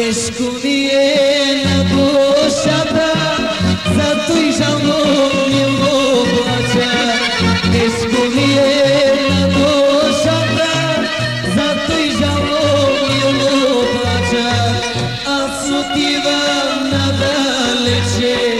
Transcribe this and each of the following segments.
Teškumije na dušata, zato i žalno mi oblača. Teškumije na dušata, zato i žalno mi oblača. A su ti vam nadaleće,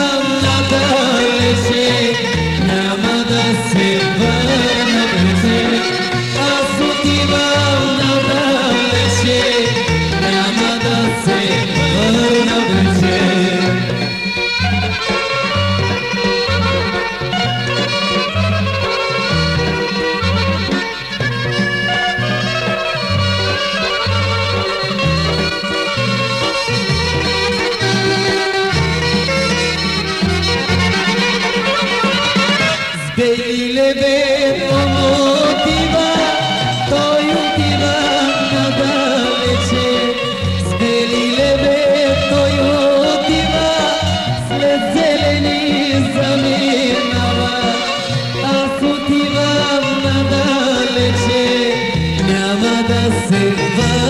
silver